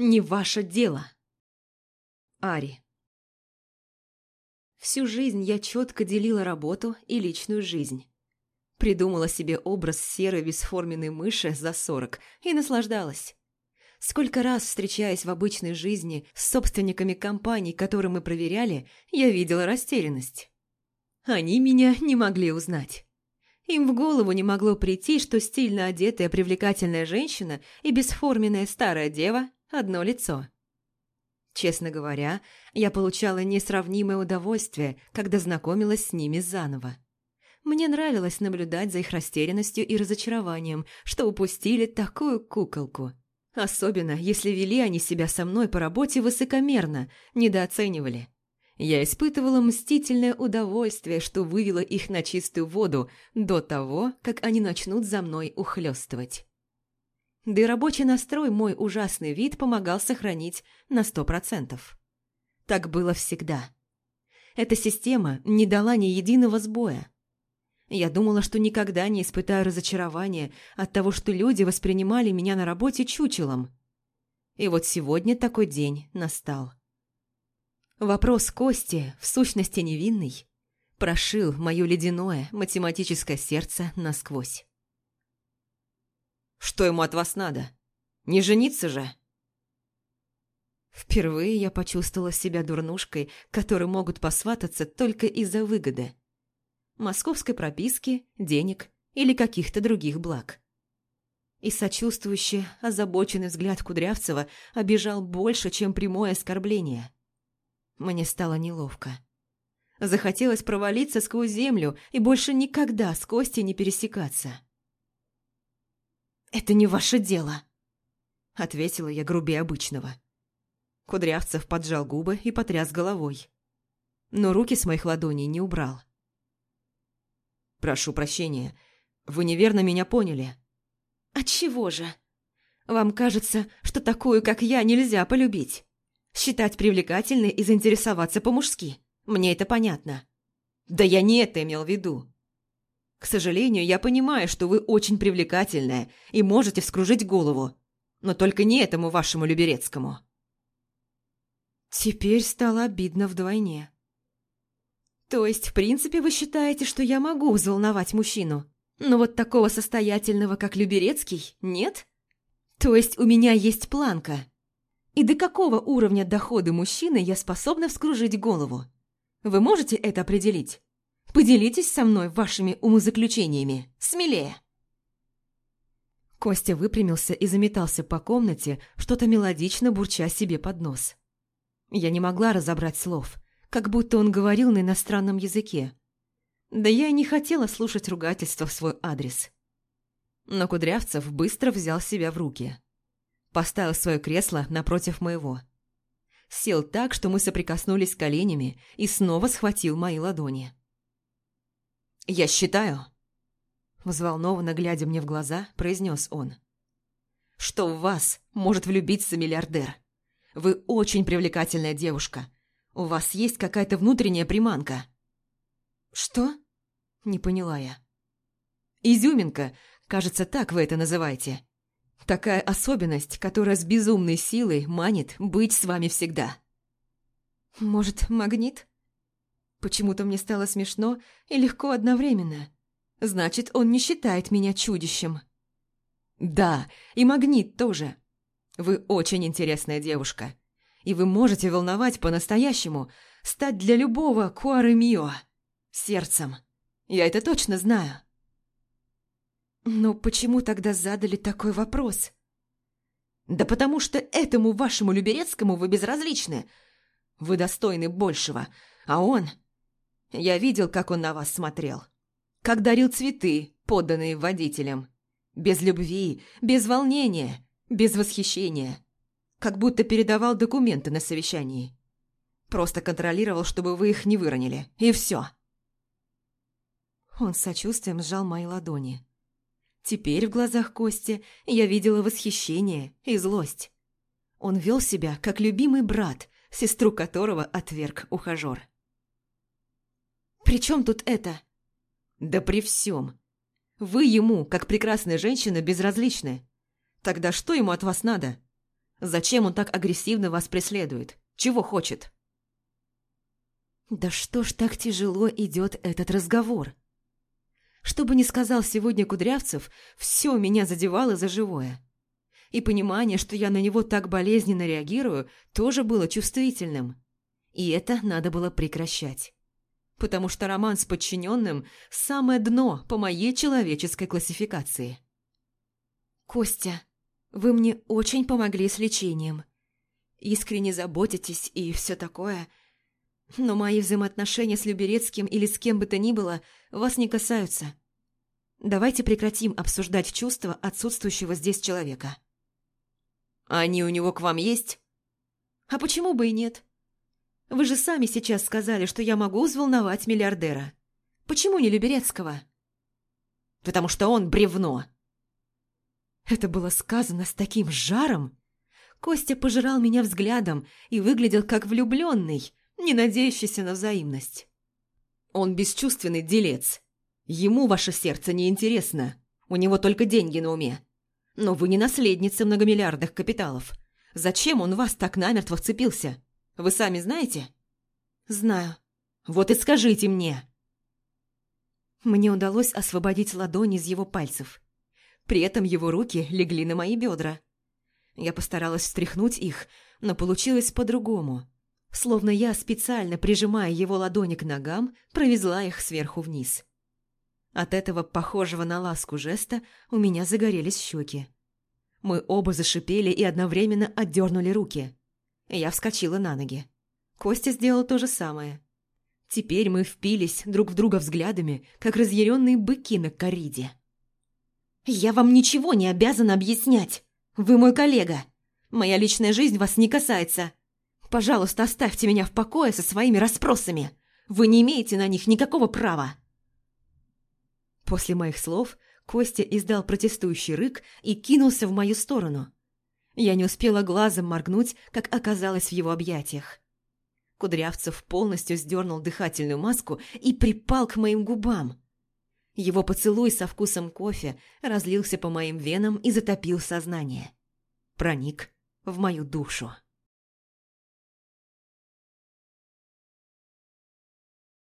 не ваше дело. Ари. Всю жизнь я четко делила работу и личную жизнь. Придумала себе образ серой бесформенной мыши за сорок и наслаждалась. Сколько раз, встречаясь в обычной жизни с собственниками компаний, которые мы проверяли, я видела растерянность. Они меня не могли узнать. Им в голову не могло прийти, что стильно одетая привлекательная женщина и бесформенная старая дева – одно лицо. Честно говоря, я получала несравнимое удовольствие, когда знакомилась с ними заново. Мне нравилось наблюдать за их растерянностью и разочарованием, что упустили такую куколку. Особенно, если вели они себя со мной по работе высокомерно, недооценивали. Я испытывала мстительное удовольствие, что вывела их на чистую воду до того, как они начнут за мной ухлёстывать. Да и рабочий настрой мой ужасный вид помогал сохранить на сто процентов. Так было всегда. Эта система не дала ни единого сбоя. Я думала, что никогда не испытаю разочарования от того, что люди воспринимали меня на работе чучелом. И вот сегодня такой день настал. Вопрос Кости, в сущности невинный, прошил мое ледяное математическое сердце насквозь. Что ему от вас надо? Не жениться же?» Впервые я почувствовала себя дурнушкой, которой могут посвататься только из-за выгоды. Московской прописки, денег или каких-то других благ. И сочувствующий, озабоченный взгляд Кудрявцева обижал больше, чем прямое оскорбление. Мне стало неловко. Захотелось провалиться сквозь землю и больше никогда с Костей не пересекаться. «Это не ваше дело», — ответила я грубее обычного. Кудрявцев поджал губы и потряс головой. Но руки с моих ладоней не убрал. «Прошу прощения, вы неверно меня поняли». «Отчего же? Вам кажется, что такую, как я, нельзя полюбить? Считать привлекательной и заинтересоваться по-мужски? Мне это понятно». «Да я не это имел в виду. К сожалению, я понимаю, что вы очень привлекательная и можете вскружить голову. Но только не этому вашему Люберецкому. Теперь стало обидно вдвойне. То есть, в принципе, вы считаете, что я могу взволновать мужчину? Но вот такого состоятельного, как Люберецкий, нет? То есть, у меня есть планка. И до какого уровня дохода мужчины я способна вскружить голову? Вы можете это определить? Поделитесь со мной вашими умозаключениями. Смелее!» Костя выпрямился и заметался по комнате, что-то мелодично бурча себе под нос. Я не могла разобрать слов, как будто он говорил на иностранном языке. Да я и не хотела слушать ругательства в свой адрес. Но Кудрявцев быстро взял себя в руки. Поставил свое кресло напротив моего. Сел так, что мы соприкоснулись коленями и снова схватил мои ладони. «Я считаю», – взволнованно глядя мне в глаза, произнес он, – «что в вас может влюбиться миллиардер. Вы очень привлекательная девушка. У вас есть какая-то внутренняя приманка». «Что?» – не поняла я. «Изюминка, кажется, так вы это называете. Такая особенность, которая с безумной силой манит быть с вами всегда». «Может, магнит?» Почему-то мне стало смешно и легко одновременно. Значит, он не считает меня чудищем. Да, и магнит тоже. Вы очень интересная девушка. И вы можете волновать по-настоящему, стать для любого Куары Мио. Сердцем. Я это точно знаю. Но почему тогда задали такой вопрос? Да потому что этому вашему Люберецкому вы безразличны. Вы достойны большего, а он я видел, как он на вас смотрел. Как дарил цветы, подданные водителям. Без любви, без волнения, без восхищения. Как будто передавал документы на совещании. Просто контролировал, чтобы вы их не выронили. И все. Он с сочувствием сжал мои ладони. Теперь в глазах Кости я видела восхищение и злость. Он вел себя, как любимый брат, сестру которого отверг ухажер. «При чем тут это?» «Да при всем. Вы ему, как прекрасная женщина, безразличны. Тогда что ему от вас надо? Зачем он так агрессивно вас преследует? Чего хочет?» «Да что ж так тяжело идет этот разговор?» Что бы ни сказал сегодня Кудрявцев, все меня задевало за живое. И понимание, что я на него так болезненно реагирую, тоже было чувствительным. И это надо было прекращать. Потому что роман с подчиненным – самое дно по моей человеческой классификации. «Костя, вы мне очень помогли с лечением. Искренне заботитесь и все такое. Но мои взаимоотношения с Люберецким или с кем бы то ни было вас не касаются. Давайте прекратим обсуждать чувства отсутствующего здесь человека». «Они у него к вам есть?» «А почему бы и нет? Вы же сами сейчас сказали, что я могу взволновать миллиардера. Почему не Люберецкого?» «Потому что он бревно», это было сказано с таким жаром. Костя пожирал меня взглядом и выглядел как влюбленный, не надеющийся на взаимность. Он бесчувственный делец. Ему ваше сердце не интересно. У него только деньги на уме. Но вы не наследница многомиллиардных капиталов. Зачем он вас так намертво вцепился? Вы сами знаете? Знаю. Вот и скажите мне. Мне удалось освободить ладони из его пальцев. При этом его руки легли на мои бедра. Я постаралась встряхнуть их, но получилось по-другому. Словно я, специально прижимая его ладони к ногам, провезла их сверху вниз. От этого похожего на ласку жеста у меня загорелись щеки. Мы оба зашипели и одновременно отдернули руки. Я вскочила на ноги. Костя сделал то же самое. Теперь мы впились друг в друга взглядами, как разъяренные быки на кориде. «Я вам ничего не обязана объяснять. Вы мой коллега. Моя личная жизнь вас не касается. Пожалуйста, оставьте меня в покое со своими расспросами. Вы не имеете на них никакого права». После моих слов Костя издал протестующий рык и кинулся в мою сторону. Я не успела глазом моргнуть, как оказалась в его объятиях. Кудрявцев полностью сдернул дыхательную маску и припал к моим губам. Его поцелуй со вкусом кофе разлился по моим венам и затопил сознание. Проник в мою душу.